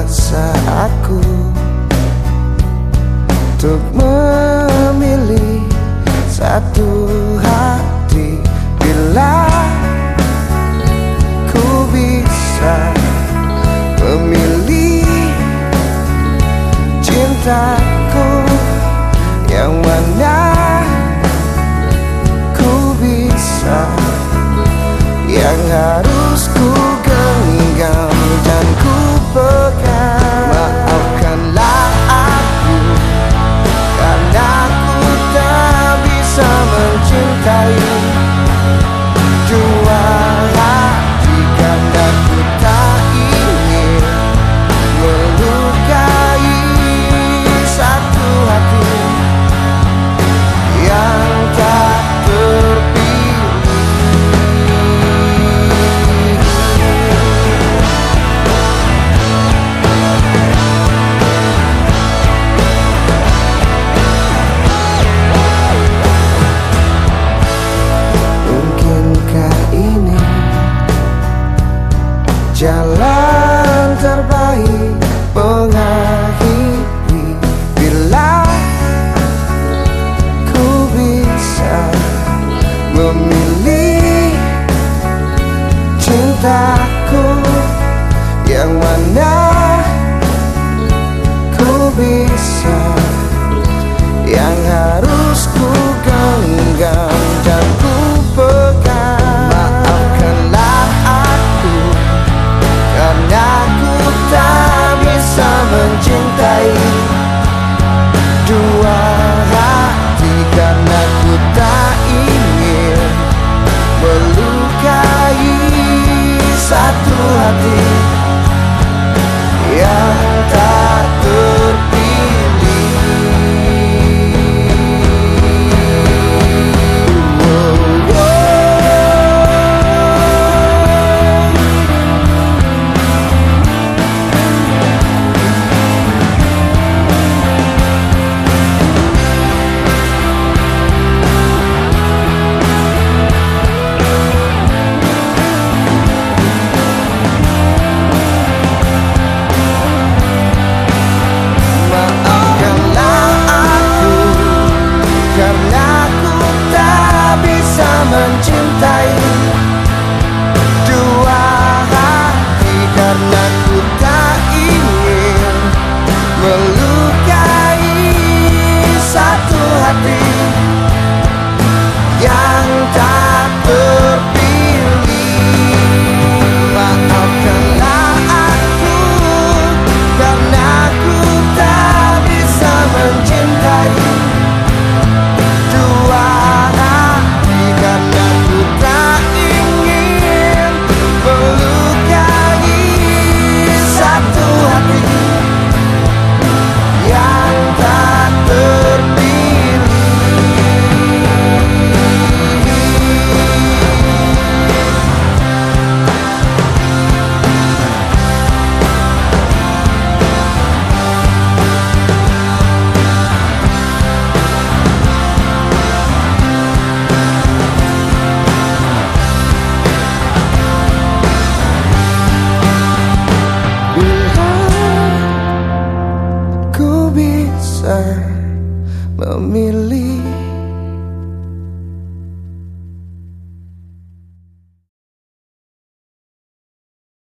memaksa aku Untuk memilih satu hati. Bila ku bisa memilih Cintaku yang mana ku bisa? Yang harus Yeah. memilih